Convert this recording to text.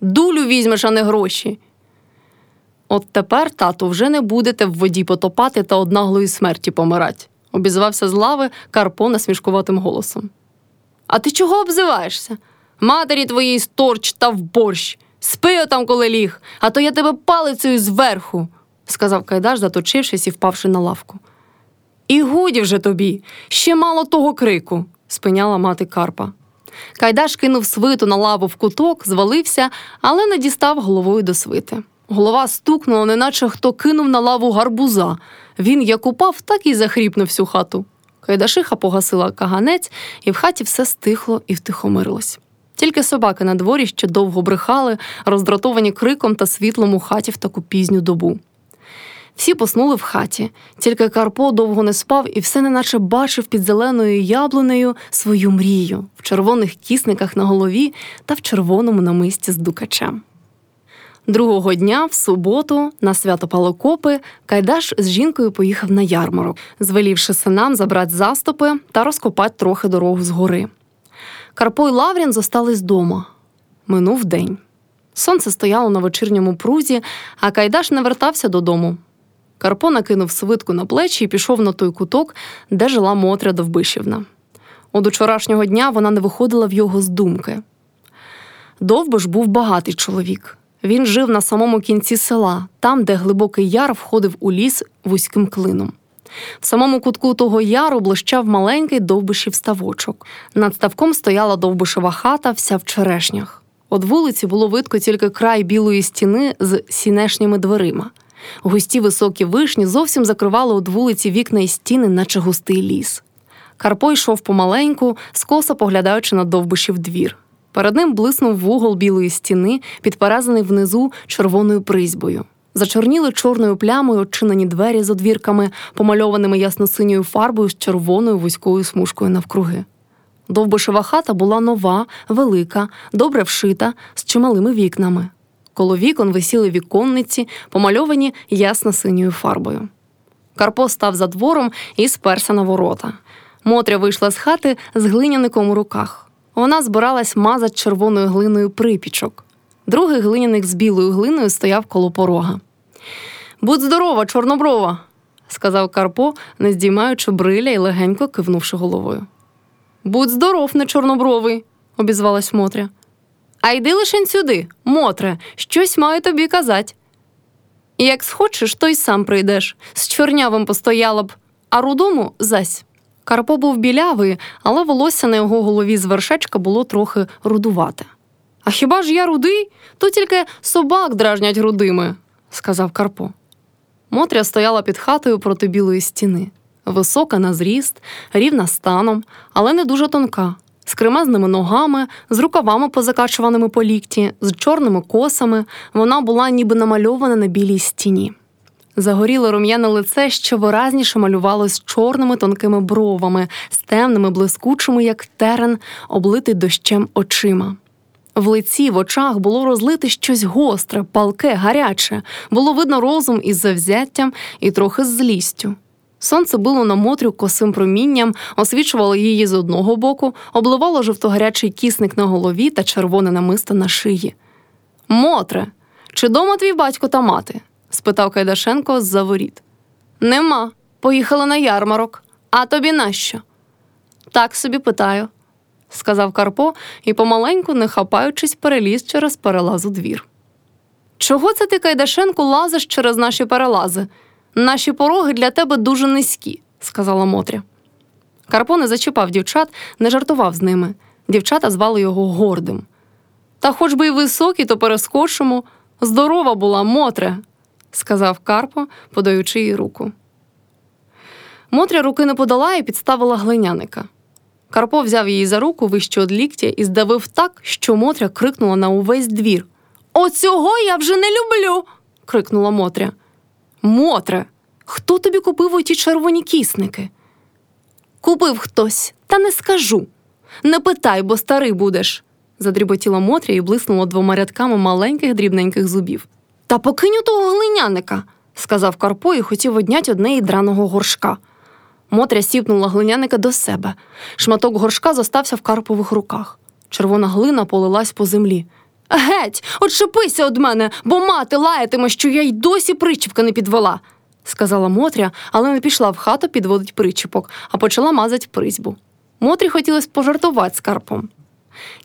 Дулю візьмеш, а не гроші. От тепер, тату, вже не будете в воді потопати та однаглої смерті помирать, обізвався з лави Карпо насмішкуватим голосом. А ти чого обзиваєшся? Матері твоїй сторч та в борщ. Спи отам, коли ліг, а то я тебе палицею зверху, сказав Кайдаш, заточившись і впавши на лавку. І годі вже тобі, ще мало того крику, спиняла мати Карпа. Кайдаш кинув свиту на лаву в куток, звалився, але не дістав головою до свити. Голова стукнула, неначе хто кинув на лаву гарбуза. Він як упав, так і захріп на всю хату. Кайдашиха погасила каганець, і в хаті все стихло і втихомирилось. Тільки собаки на дворі ще довго брехали, роздратовані криком та світлом у хаті в таку пізню добу. Всі поснули в хаті, тільки Карпо довго не спав і все неначе бачив під зеленою яблунею свою мрію в червоних кісниках на голові та в червоному намисті з дукачем. Другого дня, в суботу, на свято Палокопи, Кайдаш з жінкою поїхав на ярмарок, звелівши синам забрати заступи та розкопати трохи дорогу з гори. Карпо й Лаврін зостались дома. Минув день. Сонце стояло на вечірньому прузі, а Кайдаш не вертався додому. Карпо накинув свитку на плечі і пішов на той куток, де жила Мотря Довбишівна. От учорашнього дня вона не виходила в його з думки. Довбиш був багатий чоловік. Він жив на самому кінці села, там, де глибокий яр входив у ліс вузьким клином. В самому кутку того яру блищав маленький довбишів ставочок. Над ставком стояла довбишева хата, вся в черешнях. От вулиці було видко тільки край білої стіни з сінешніми дверима. Густі високі вишні зовсім закривали от вулиці вікна і стіни, наче густий ліс. Карпо йшов помаленьку, скоса поглядаючи на довбишів двір. Перед ним блиснув вугол білої стіни, підперезаний внизу червоною призьбою. Зачорніли чорною плямою очинені двері з одвірками, помальованими ясно-синьою фарбою з червоною вузькою смужкою навкруги. Довбишева хата була нова, велика, добре вшита, з чималими вікнами. Коло вікон висіли віконниці, помальовані ясно-синьою фарбою. Карпо став за двором і сперся на ворота. Мотря вийшла з хати з глиняником у руках. Вона збиралась мазати червоною глиною припічок. Другий глиняник з білою глиною стояв коло порога. Будь здорова, чорноброва, сказав Карпо, не здіймаючи бриля і легенько кивнувши головою. Будь здоров, не чорнобровий, обізвалась Мотря. А йди лишень сюди, Мотре, щось маю тобі казати. Як схочеш, то й сам прийдеш, з чорнявим постояла б, а рудому зась. Карпо був білявий, але волосся на його голові з вершечка було трохи рудувате. А хіба ж я рудий? То тільки собак дражнять рудими, сказав Карпо. Мотря стояла під хатою проти білої стіни, висока на зріст, рівна станом, але не дуже тонка, з кремезними ногами, з рукавами позакачуваними по лікті, з чорними косами. Вона була ніби намальована на білій стіні. Загоріле рум'яне лице ще виразніше малювалось чорними тонкими бровами, з темними, блискучими, як терен, облитий дощем очима. В лиці, в очах було розлите щось гостре, палке, гаряче, було видно розум із завзяттям і трохи з злістю. Сонце било на Мотрю косим промінням, освічувало її з одного боку, обливало жовтогарячий кісник на голові та червоне намисто на шиї. Мотре, чи дома твій батько та мати? спитав Кайдашенко з-за воріт. Нема. Поїхала на ярмарок. А тобі нащо? Так собі питаю, сказав Карпо і, помаленьку, не хапаючись, переліз через перелаз у двір. Чого це ти, Кайдашенко, лазиш через наші перелази? Наші пороги для тебе дуже низькі, сказала Мотря. Карпо не зачіпав дівчат, не жартував з ними. Дівчата звали його гордим. Та хоч би й високі, то перескочимо. Здорова була, Мотря, сказав Карпо, подаючи їй руку. Мотря руки не подала і підставила глиняника. Карпо взяв її за руку вище од ліктя і здавив так, що Мотря крикнула на увесь двір. Оцього я вже не люблю. крикнула Мотря. Мотре, хто тобі купив оті червоні кісники? Купив хтось, та не скажу. Не питай, бо старий будеш, задріботіла Мотря і блиснула двома рядками маленьких дрібненьких зубів. Та покинь того глиняника, сказав Карпо і хотів однять одне драного горшка. Мотря сіпнула глиняника до себе. Шматок горшка зостався в Карпових руках. Червона глина полилась по землі. Геть, отшипися од мене, бо мати лаятиме, що я й досі причіпка не підвела, сказала Мотря, але не пішла в хату підводить причіпок, а почала мазать призьбу. Мотрі хотілося пожартувати з Карпом.